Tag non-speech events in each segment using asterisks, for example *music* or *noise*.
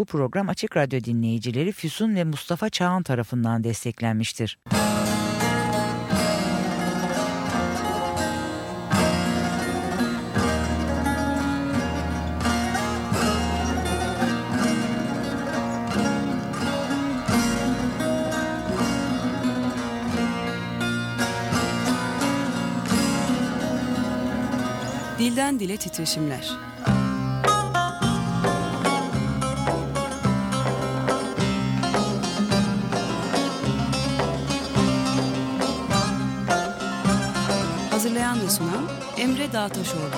Bu program Açık Radyo dinleyicileri Füsun ve Mustafa Çağan tarafından desteklenmiştir. Dilden Dile Titreşimler Emre Dağtaşoğlu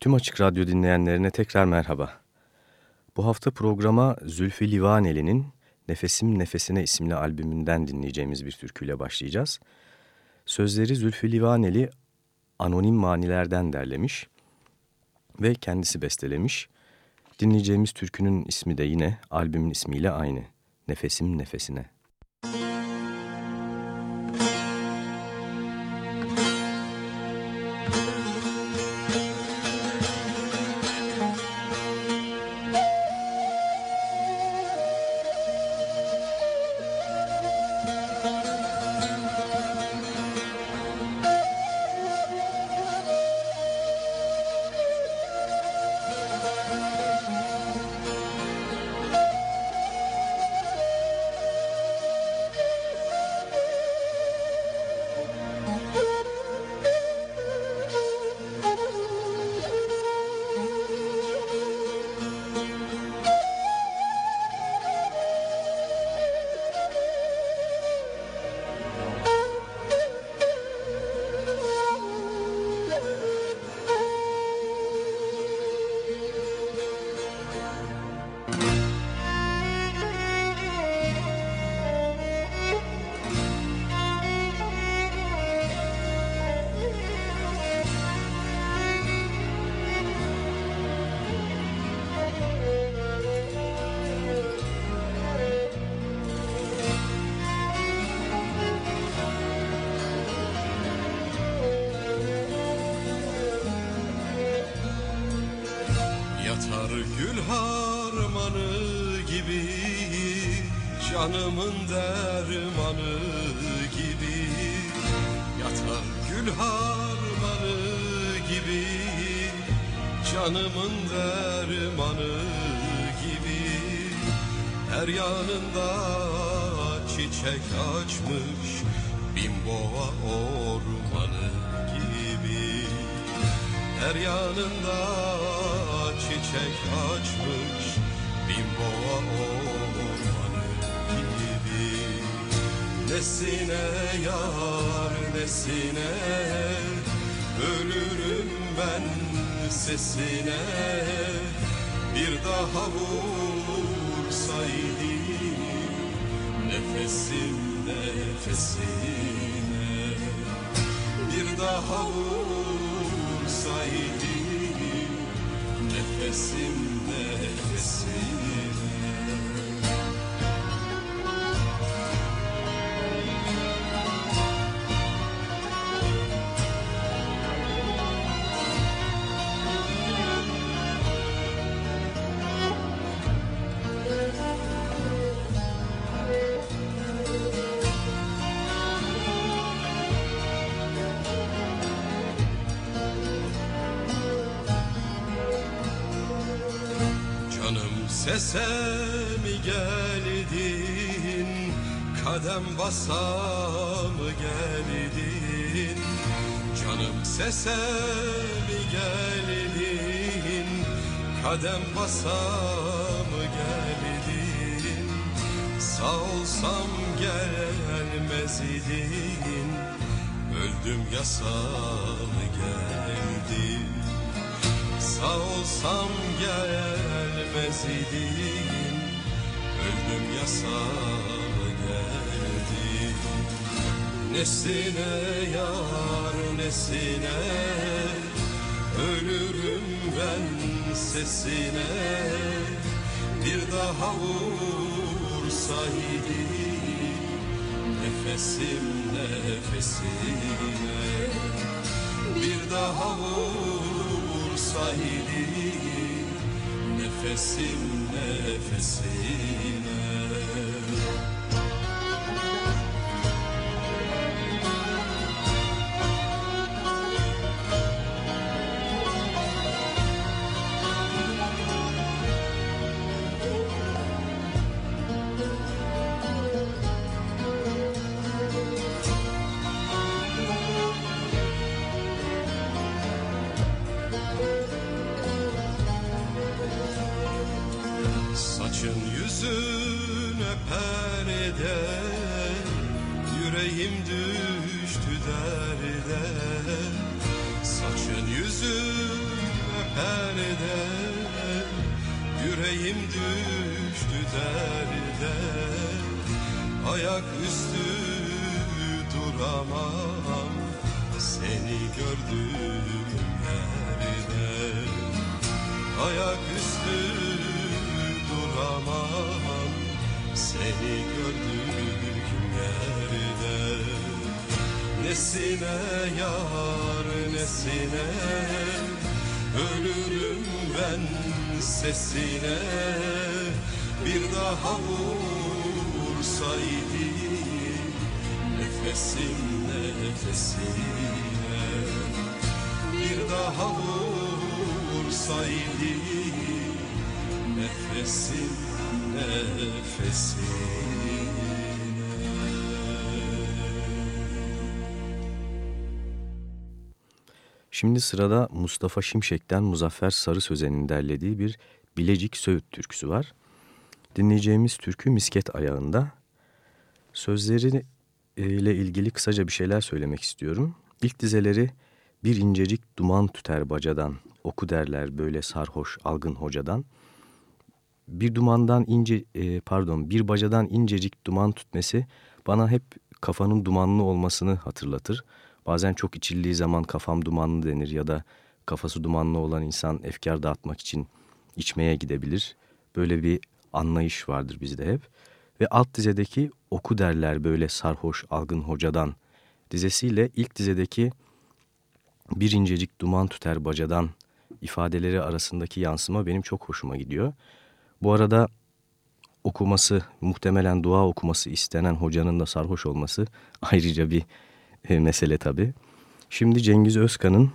Tüm Açık Radyo dinleyenlerine tekrar merhaba. Bu hafta programa Zülfü Livaneli'nin Nefesim Nefesine isimli albümünden dinleyeceğimiz bir türküyle başlayacağız. Sözleri Zülfü Livaneli anonim manilerden derlemiş ve kendisi bestelemiş. Dinleyeceğimiz türkünün ismi de yine albümün ismiyle aynı. Nefesim Nefesine. Sesine Bir daha vursaydı Nefesim nefesine Bir daha vursaydı Nefesim nefesine Sese mi geldin? Kadem basa mı geldin? Canım sese mi geldin? Kadem basa mı geldin? Sağ olsam gelmez idin. Öldüm yasa mı geldin Sağ olsam gelmez idin Öldüm yasa geldi Nesine yar nesine Ölürüm ben sesine. Bir daha vursaydı Nefesim nefesine. Bir daha vur olsaydı Nefesim nefesine nefesine Şimdi sırada Mustafa Şimşek'ten Muzaffer Sarı Sözen'in derlediği bir Bilecik Söğüt türküsü var. Dinleyeceğimiz türkü misket ayağında. Sözleri e, ile ilgili kısaca bir şeyler söylemek istiyorum. İlk dizeleri bir incecik duman tüter bacadan, oku derler böyle sarhoş algın hocadan. Bir dumandan ince, e, pardon bir bacadan incecik duman tütmesi bana hep kafanın dumanlı olmasını hatırlatır. Bazen çok içildiği zaman kafam dumanlı denir ya da kafası dumanlı olan insan efkar dağıtmak için içmeye gidebilir. Böyle bir anlayış vardır bizde hep. Ve alt dizedeki oku derler böyle sarhoş algın hocadan dizesiyle ilk dizedeki bir incecik duman tüter bacadan ifadeleri arasındaki yansıma benim çok hoşuma gidiyor. Bu arada okuması, muhtemelen dua okuması istenen hocanın da sarhoş olması *laughs* ayrıca bir e, mesele tabii. Şimdi Cengiz Özkan'ın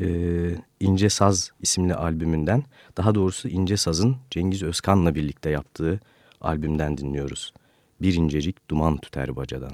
e, İnce Saz isimli albümünden, daha doğrusu İnce Saz'ın Cengiz Özkan'la birlikte yaptığı albümden dinliyoruz. Bir incecik duman tüter bacadan.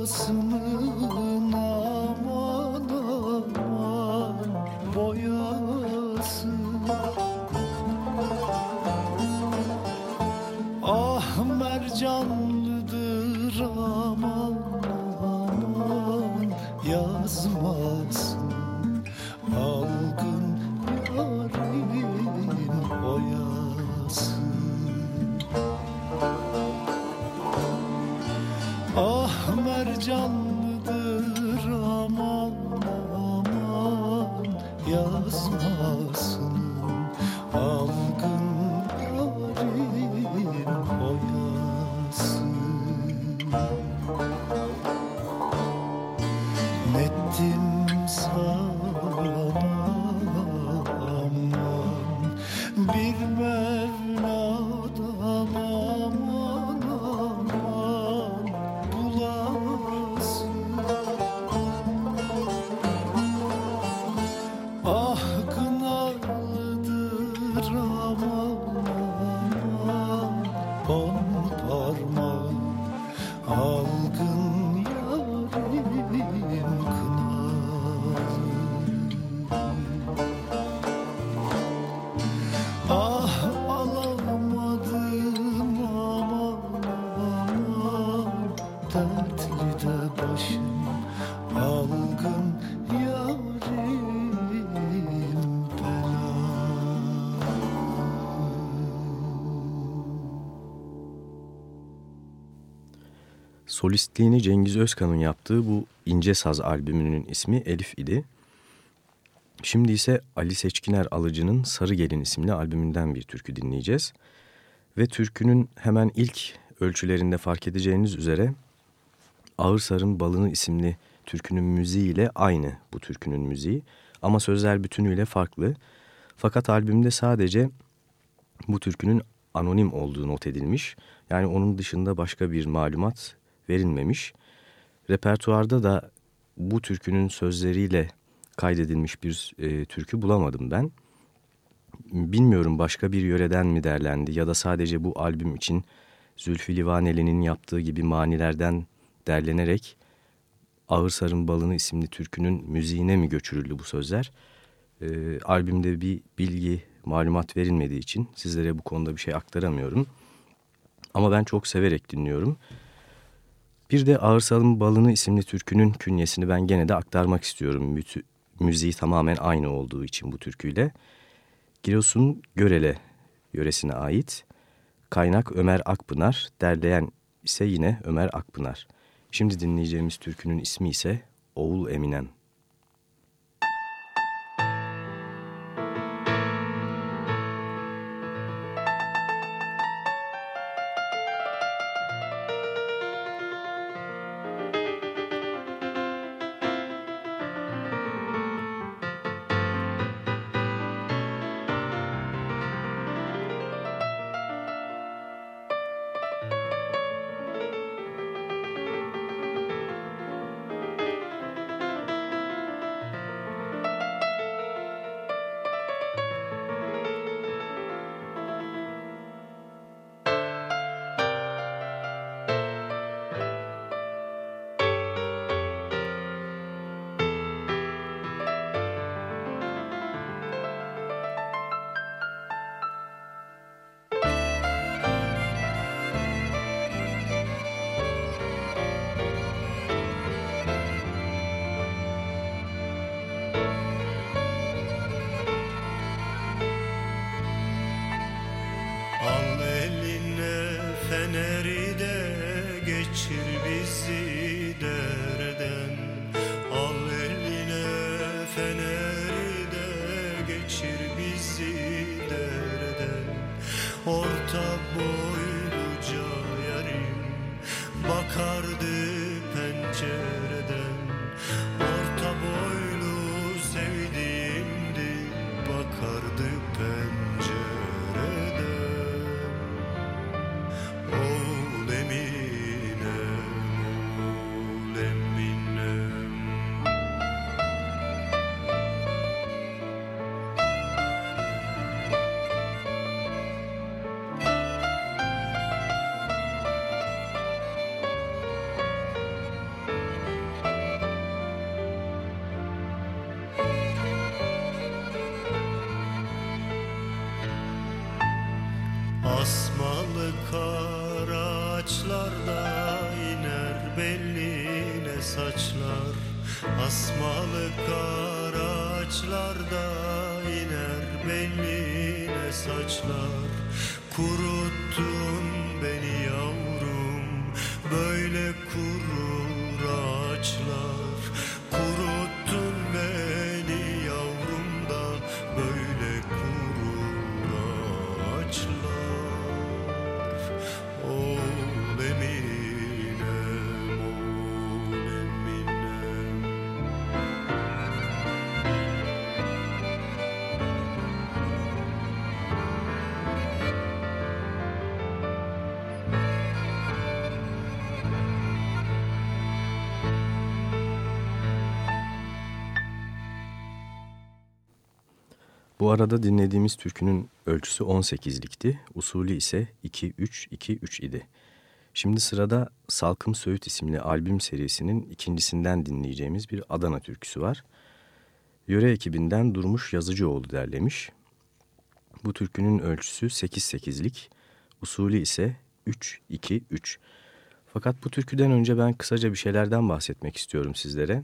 close Solistliğini Cengiz Özkan'ın yaptığı bu İnce Saz albümünün ismi Elif idi. Şimdi ise Ali Seçkiner Alıcı'nın Sarı Gelin isimli albümünden bir türkü dinleyeceğiz. Ve türkünün hemen ilk ölçülerinde fark edeceğiniz üzere Ağır Sarın Balını isimli türkünün müziği ile aynı bu türkünün müziği. Ama sözler bütünüyle farklı. Fakat albümde sadece bu türkünün anonim olduğu not edilmiş. Yani onun dışında başka bir malumat verilmemiş. Repertuarda da bu türkünün sözleriyle kaydedilmiş bir e, türkü bulamadım ben. Bilmiyorum başka bir yöreden mi derlendi ya da sadece bu albüm için Zülfü Livaneli'nin yaptığı gibi manilerden derlenerek Ağır Sarın Balını isimli türkünün müziğine mi göçürüldü bu sözler? E, albümde bir bilgi, malumat verilmediği için sizlere bu konuda bir şey aktaramıyorum. Ama ben çok severek dinliyorum. Bir de Ağırsal'ın Balını isimli türkünün künyesini ben gene de aktarmak istiyorum. Mütü, müziği tamamen aynı olduğu için bu türküyle. Giresun Görele yöresine ait. Kaynak Ömer Akpınar, derleyen ise yine Ömer Akpınar. Şimdi dinleyeceğimiz türkünün ismi ise Oğul Eminem. fenerde geçir bizi derden Orta boy Asmalı kar ağaçlarda iner belline saçlar. Kuruttun beni yavrum böyle Bu arada dinlediğimiz türkünün ölçüsü 18'likti, usulü ise 2-3-2-3 idi. Şimdi sırada Salkım Söğüt isimli albüm serisinin ikincisinden dinleyeceğimiz bir Adana türküsü var. Yöre ekibinden Durmuş Yazıcıoğlu derlemiş. Bu türkünün ölçüsü 8-8'lik, usulü ise 3-2-3. Fakat bu türküden önce ben kısaca bir şeylerden bahsetmek istiyorum sizlere.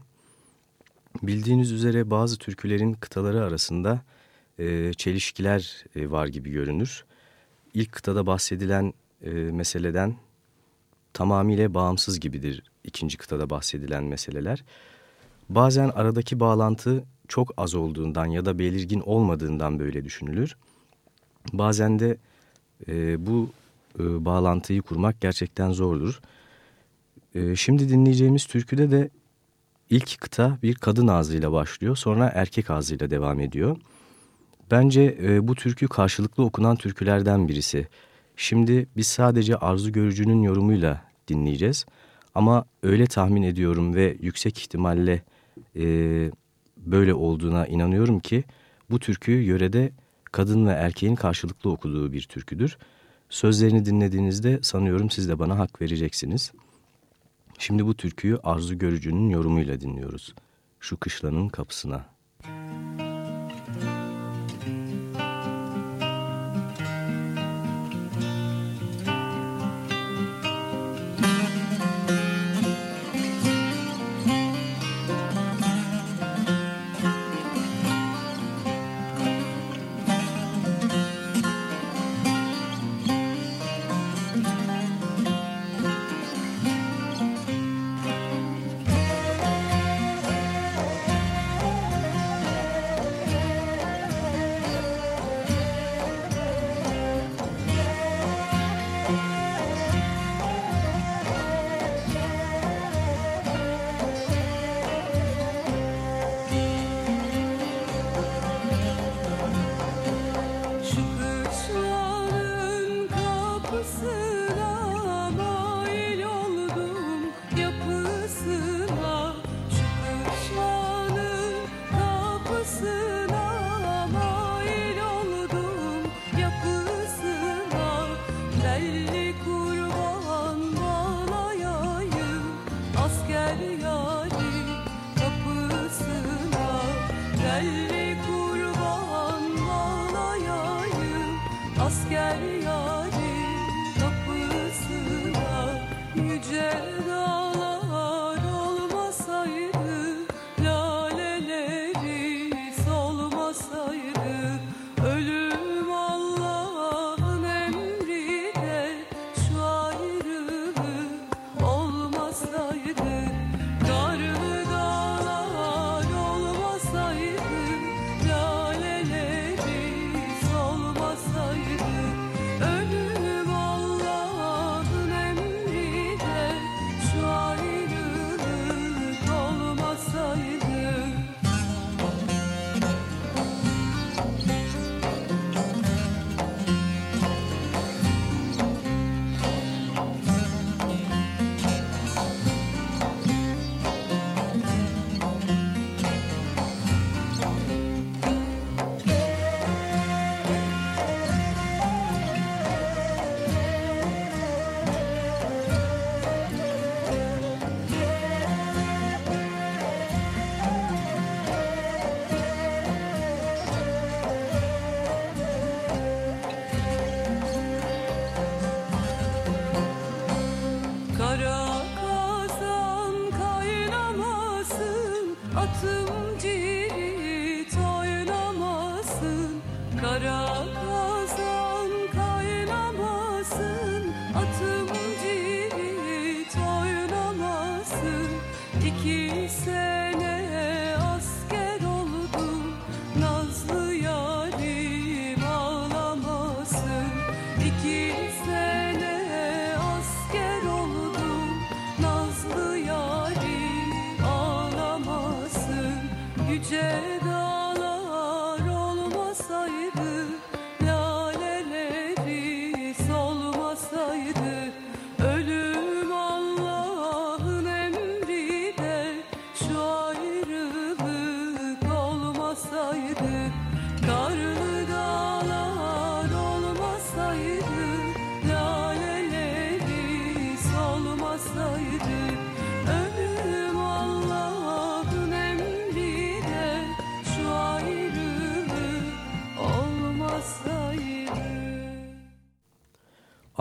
Bildiğiniz üzere bazı türkülerin kıtaları arasında e, çelişkiler e, var gibi görünür. İlk kıtada bahsedilen e, meseleden tamamıyla bağımsız gibidir ikinci kıtada bahsedilen meseleler. Bazen aradaki bağlantı çok az olduğundan ya da belirgin olmadığından böyle düşünülür. Bazen de e, bu e, bağlantıyı kurmak gerçekten zordur. E, şimdi dinleyeceğimiz türküde de ilk kıta bir kadın ağzıyla başlıyor sonra erkek ağzıyla devam ediyor. Bence e, bu türkü karşılıklı okunan türkülerden birisi. Şimdi biz sadece Arzu Görücü'nün yorumuyla dinleyeceğiz. Ama öyle tahmin ediyorum ve yüksek ihtimalle e, böyle olduğuna inanıyorum ki bu türkü yörede kadın ve erkeğin karşılıklı okuduğu bir türküdür. Sözlerini dinlediğinizde sanıyorum siz de bana hak vereceksiniz. Şimdi bu türküyü Arzu Görücü'nün yorumuyla dinliyoruz. Şu kışlanın kapısına.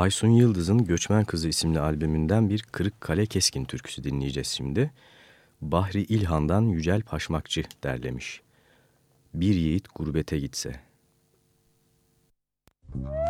Aysun Yıldız'ın Göçmen Kızı isimli albümünden bir Kırıkkale Keskin türküsü dinleyeceğiz şimdi. Bahri İlhan'dan Yücel Paşmakçı derlemiş. Bir yiğit gurbete gitse. Bir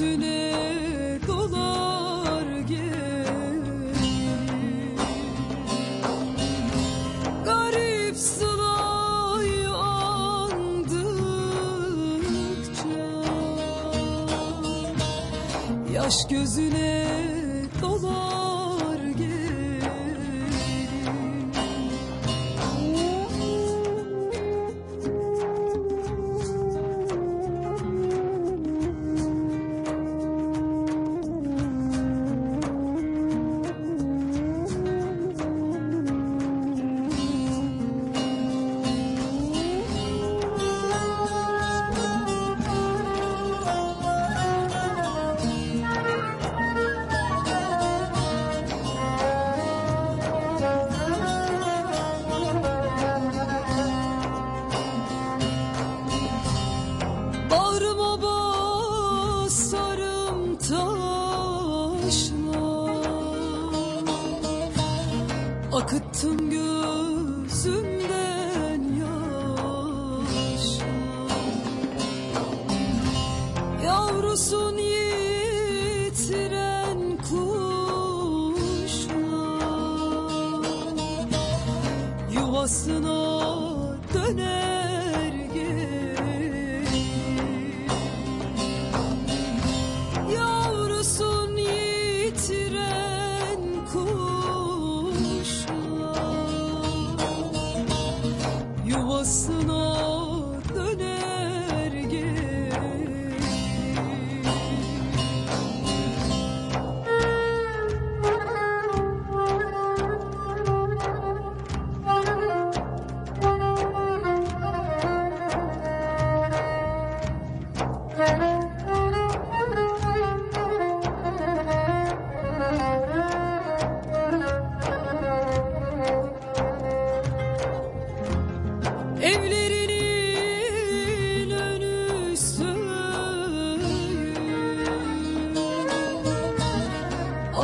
Yaş gözüne dolar gelir Garip sılayı andıkça Yaş gözüne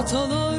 走了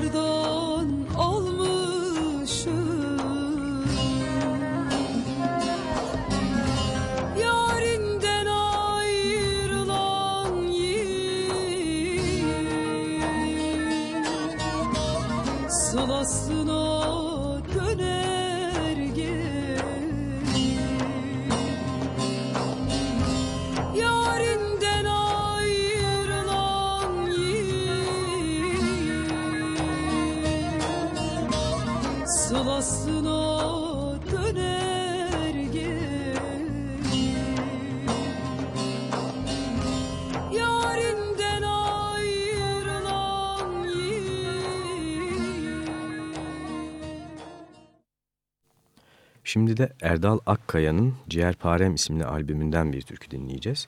Şimdi de Erdal Akkaya'nın Ciğerparem isimli albümünden bir türkü dinleyeceğiz.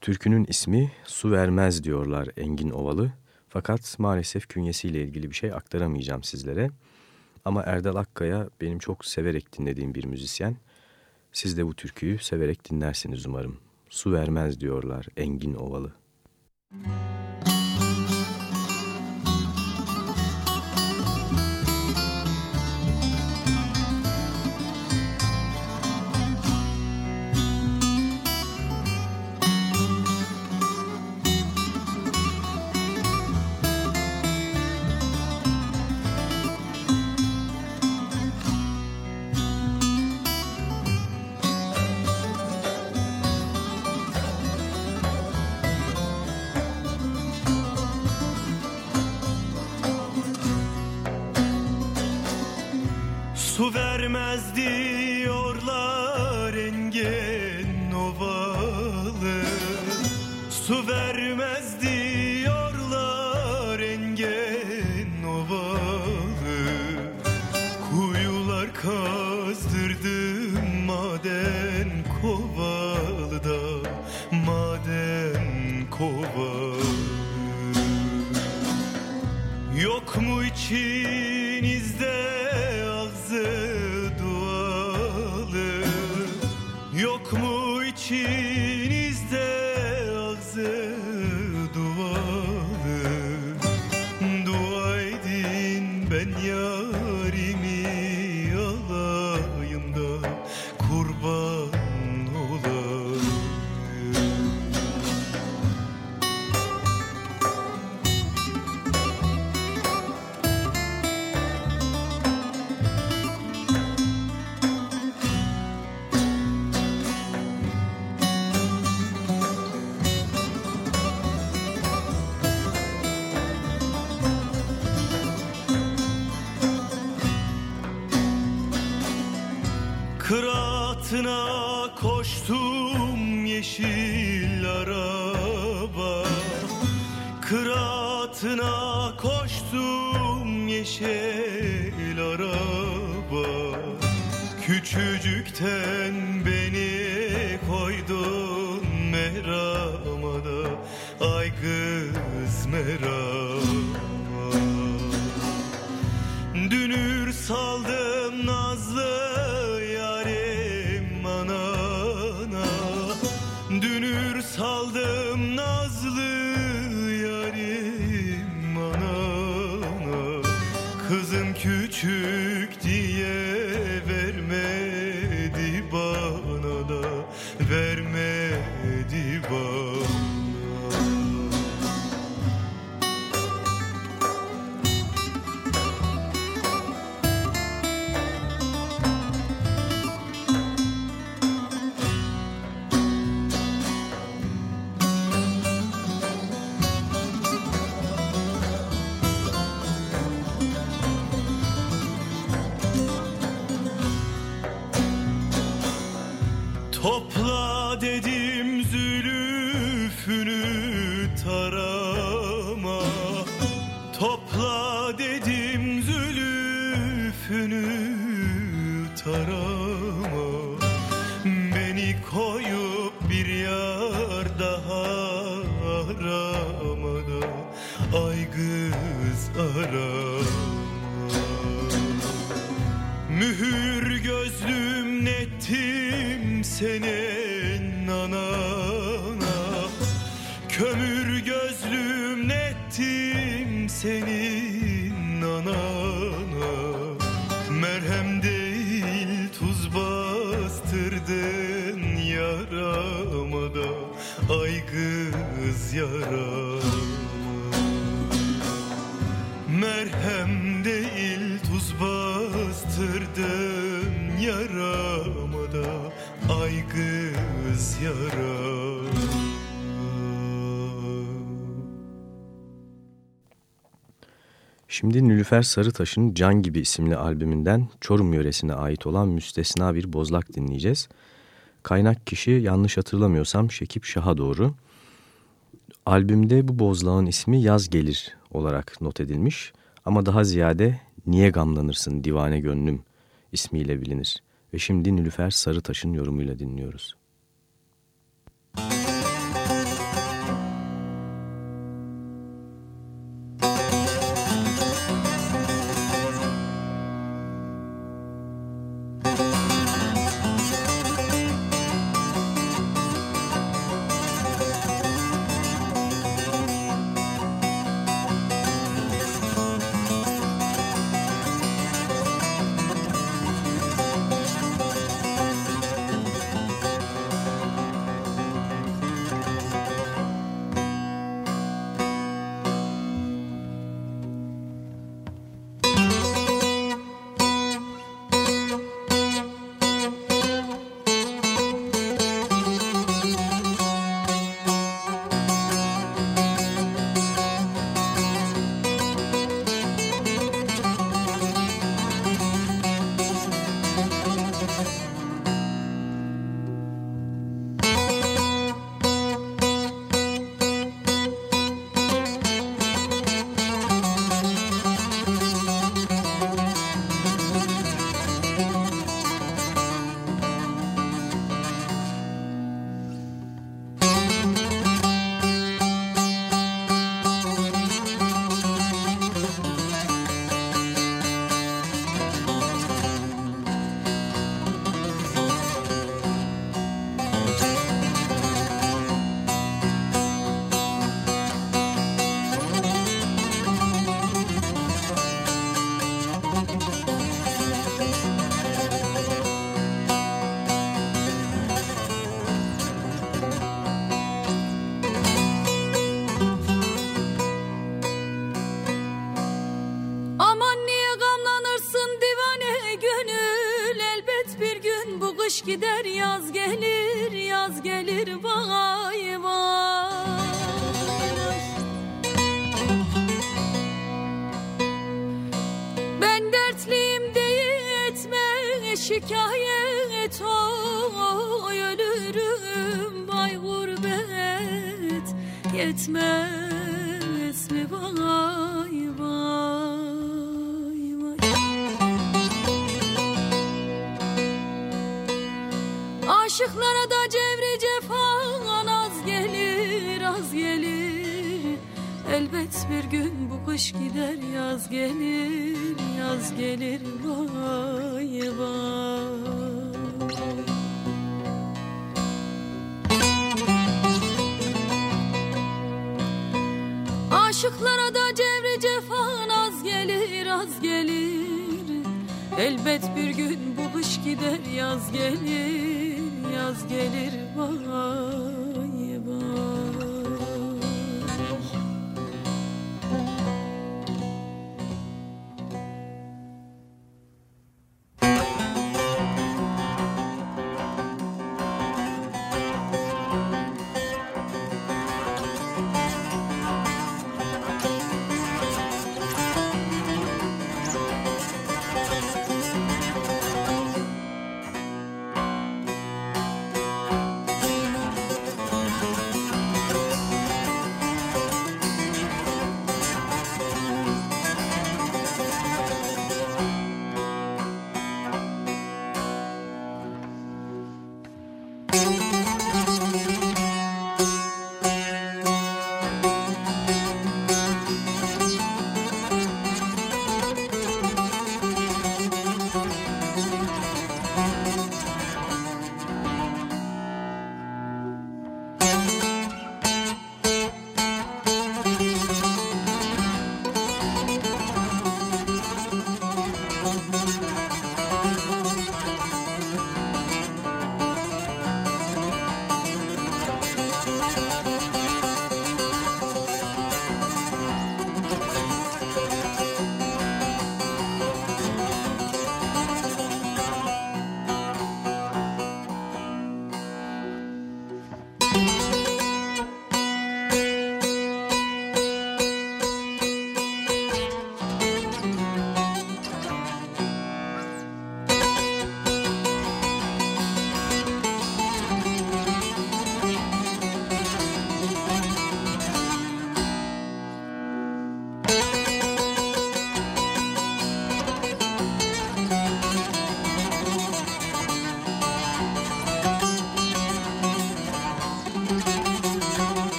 Türkünün ismi Su Vermez diyorlar Engin Ovalı. Fakat maalesef künyesiyle ilgili bir şey aktaramayacağım sizlere. Ama Erdal Akkaya benim çok severek dinlediğim bir müzisyen. Siz de bu türküyü severek dinlersiniz umarım. Su vermez diyorlar Engin Ovalı. Müzik vermez Kıraatına koştum yeşil araba. Küçücükten beni koydun merama da. Ay kız merama Dünür saldım nettim senin anana. Kömür gözlüm nettim senin anana. Merhem değil tuz bastırdın yarama da Ay kız yarama Merhem değil tuz bastırdın yarama yarama Şimdi Nülüfer Sarıtaş'ın Can Gibi isimli albümünden Çorum yöresine ait olan müstesna bir bozlak dinleyeceğiz. Kaynak kişi yanlış hatırlamıyorsam Şekip Şah'a doğru. Albümde bu bozlağın ismi Yaz Gelir olarak not edilmiş ama daha ziyade Niye Gamlanırsın Divane Gönlüm ismiyle bilinir. Ve şimdi Nülüfer Sarıtaş'ın yorumuyla dinliyoruz. Thank you. Yetmez mi? Vay vay Aşıklara da cevri cefan az gelir az gelir. Elbet bir gün bu kış gider yaz gelir yaz gelir. Vay vay Aşıklara da cevri cefan az gelir az gelir. Elbet bir gün bu kış gider yaz gelir yaz gelir vay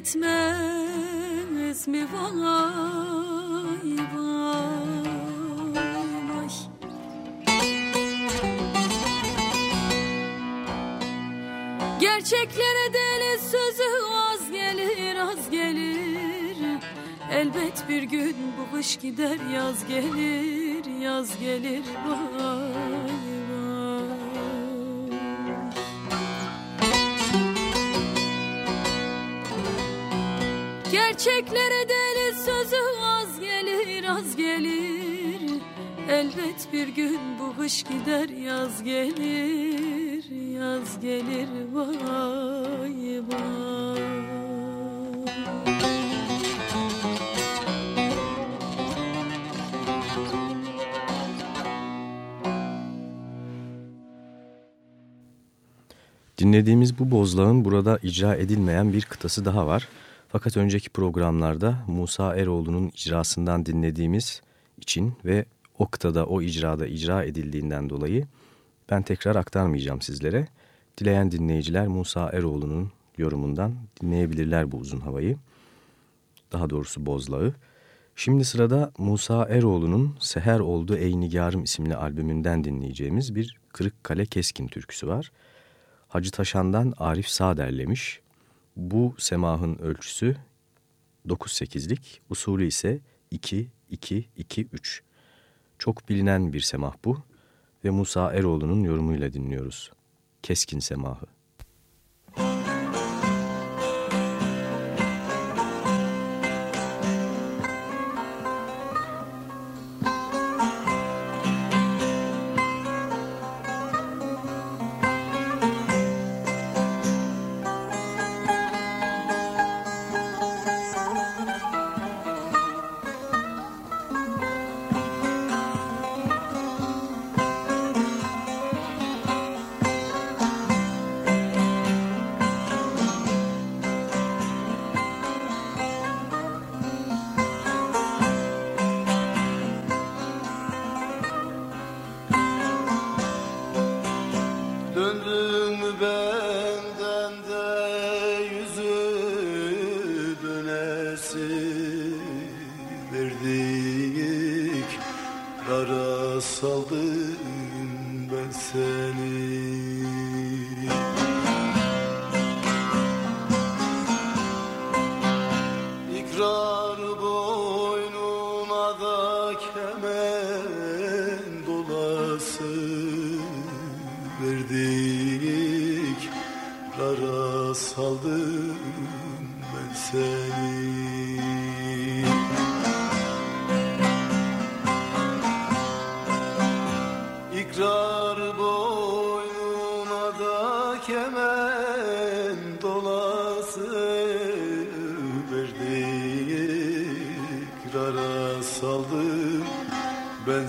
Yetmez mi? Vay vay vay. Gerçeklere deli sözü az gelir az gelir. Elbet bir gün bu kış gider yaz gelir yaz gelir. Vay Gerçeklere deli sözü az gelir az gelir. Elbet bir gün bu kış gider yaz gelir Yaz gelir. Vay vay. Dinlediğimiz bu bozlağın burada icra edilmeyen bir kıtası daha var. Fakat önceki programlarda Musa Eroğlu'nun icrasından dinlediğimiz için ve o kıtada o icrada icra edildiğinden dolayı ben tekrar aktarmayacağım sizlere. Dileyen dinleyiciler Musa Eroğlu'nun yorumundan dinleyebilirler bu uzun havayı. Daha doğrusu bozlağı. Şimdi sırada Musa Eroğlu'nun Seher Oldu Ey Nigarım isimli albümünden dinleyeceğimiz bir Kırıkkale Keskin türküsü var. Hacı Taşan'dan Arif Sağ derlemiş. Bu semahın ölçüsü 9-8'lik, usulü ise 2-2-2-3. Çok bilinen bir semah bu ve Musa Eroğlu'nun yorumuyla dinliyoruz. Keskin semahı.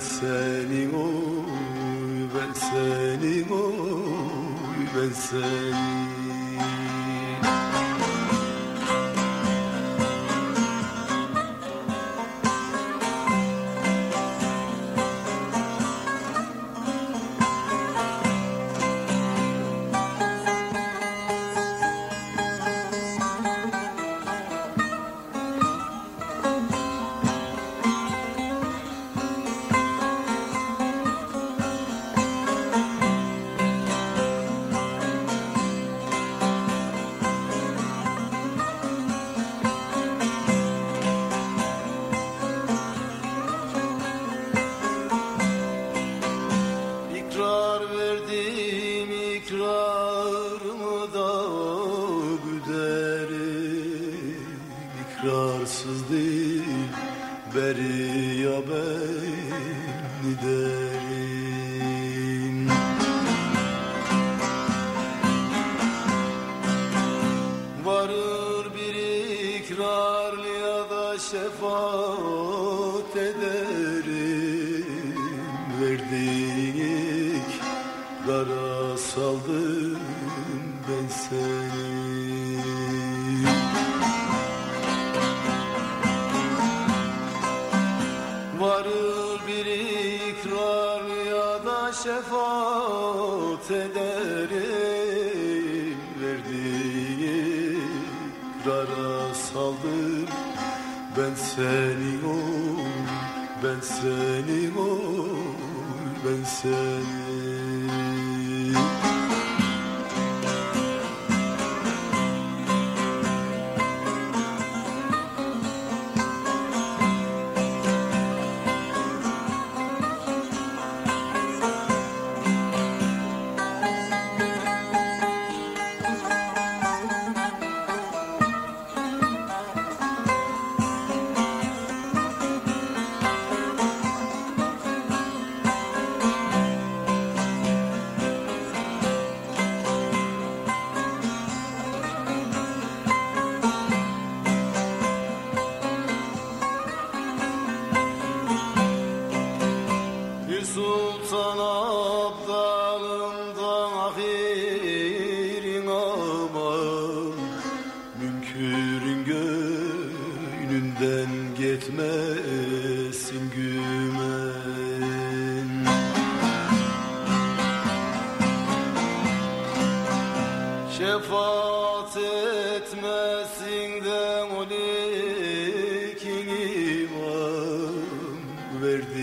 senin oy ben senin oy ben senin Ben seni oy, ben seni oy, ben seni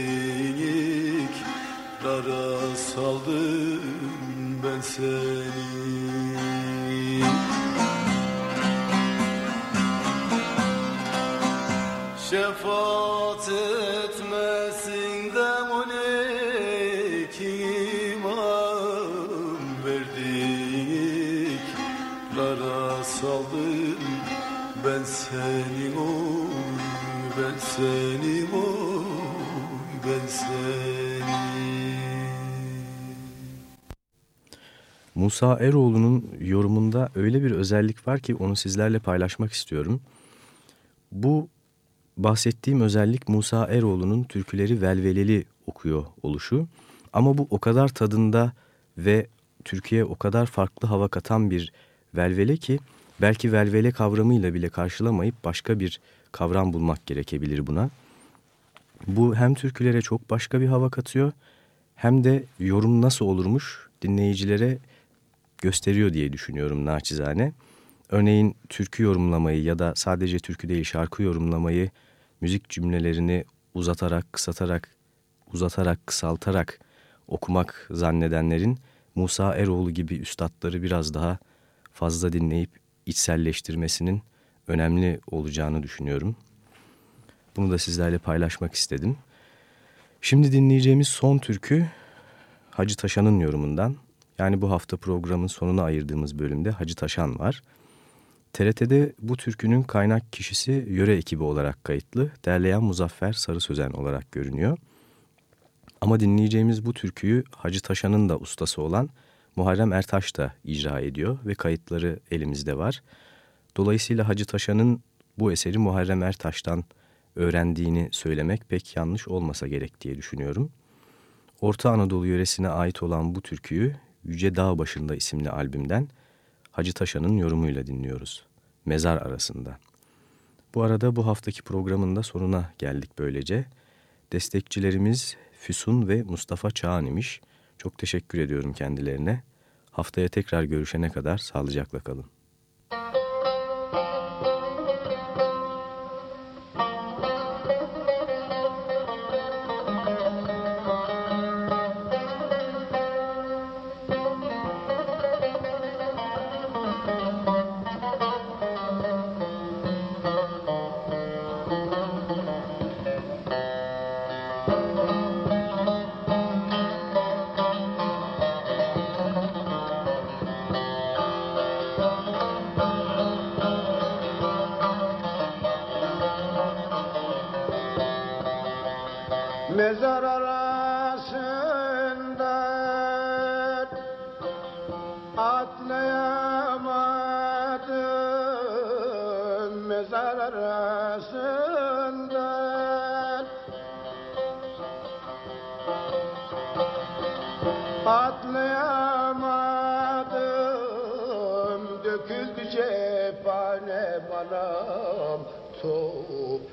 Verdiğin ikrara saldım ben seni. Şefaat etmesin demonik imam Verdik lara saldım Ben senin oy, ben senin Musa Eroğlu'nun yorumunda öyle bir özellik var ki onu sizlerle paylaşmak istiyorum. Bu bahsettiğim özellik Musa Eroğlu'nun türküleri velveleli okuyor oluşu. Ama bu o kadar tadında ve Türkiye o kadar farklı hava katan bir velvele ki belki velvele kavramıyla bile karşılamayıp başka bir kavram bulmak gerekebilir buna. Bu hem türkülere çok başka bir hava katıyor hem de yorum nasıl olurmuş dinleyicilere gösteriyor diye düşünüyorum naçizane. Örneğin türkü yorumlamayı ya da sadece türkü değil şarkı yorumlamayı müzik cümlelerini uzatarak, kısatarak, uzatarak, kısaltarak okumak zannedenlerin Musa Eroğlu gibi üstadları biraz daha fazla dinleyip içselleştirmesinin önemli olacağını düşünüyorum. Bunu da sizlerle paylaşmak istedim. Şimdi dinleyeceğimiz son türkü Hacı Taşan'ın yorumundan. Yani bu hafta programın sonuna ayırdığımız bölümde Hacı Taşan var. TRT'de bu türkünün kaynak kişisi yöre ekibi olarak kayıtlı, derleyen Muzaffer Sarı Sözen olarak görünüyor. Ama dinleyeceğimiz bu türküyü Hacı Taşan'ın da ustası olan Muharrem Ertaş da icra ediyor ve kayıtları elimizde var. Dolayısıyla Hacı Taşan'ın bu eseri Muharrem Ertaş'tan öğrendiğini söylemek pek yanlış olmasa gerek diye düşünüyorum. Orta Anadolu yöresine ait olan bu türküyü Yüce Dağ Başında isimli albümden Hacı Taşan'ın yorumuyla dinliyoruz. Mezar arasında. Bu arada bu haftaki programın da sonuna geldik böylece. Destekçilerimiz Füsun ve Mustafa Çağan imiş. Çok teşekkür ediyorum kendilerine. Haftaya tekrar görüşene kadar sağlıcakla kalın. Mezar Atlayamadım Döküldü cephane banam Toplayamadım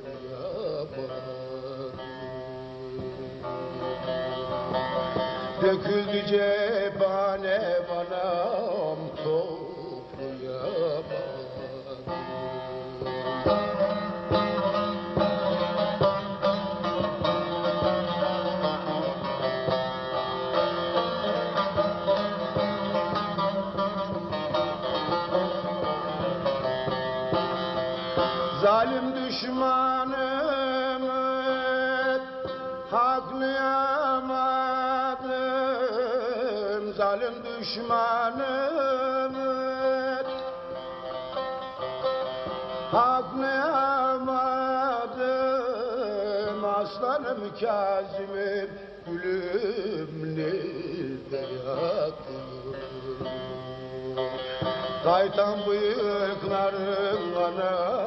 Döküldü cephane Gülüm nerede yattın Kaytan bıyıkların anam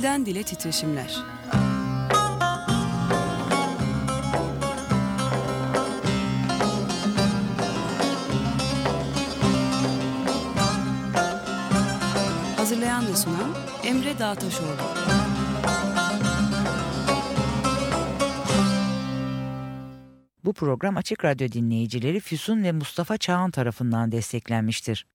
Dilden dile titreşimler. Hazırlayan ve sunan Emre Dağtaşoğlu. Bu program Açık Radyo dinleyicileri Füsun ve Mustafa Çağan tarafından desteklenmiştir.